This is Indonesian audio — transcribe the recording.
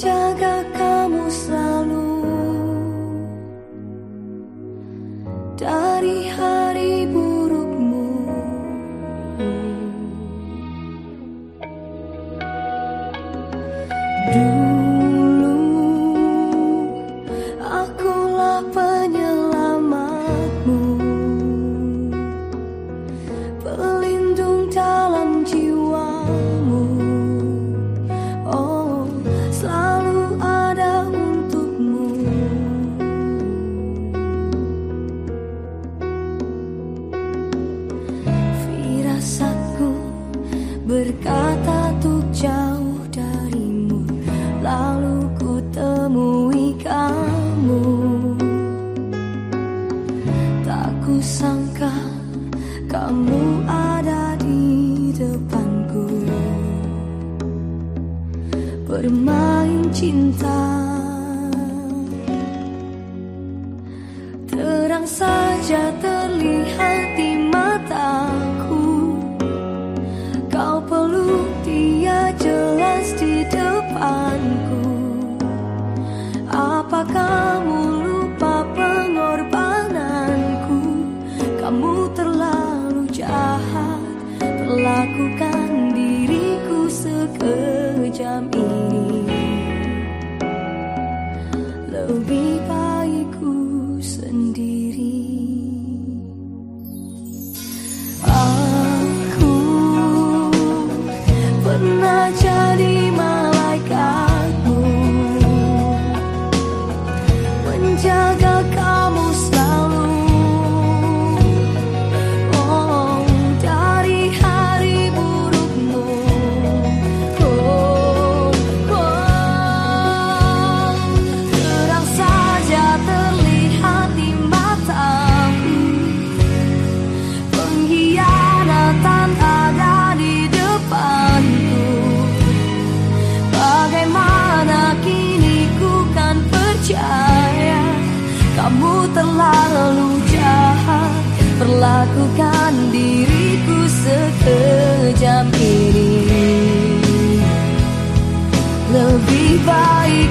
jaga kamu selalu dari hari burukmu. Dulu akulah penyelamatmu, pelindung dalam. Berkata untuk jauh darimu Lalu ku temui kamu. Tak kusangka kamu ada di depanku. Bermain cinta Terang saja terlihat Kau peluk dia jelas di depanku. Apa kamu lupa pengorbananku? Kamu terlalu jahat Perlakukan diriku sekejam ini. Lebih baik vẫn na cha Perlakukan diriku sekejam ini. Lebih baik